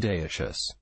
Daicius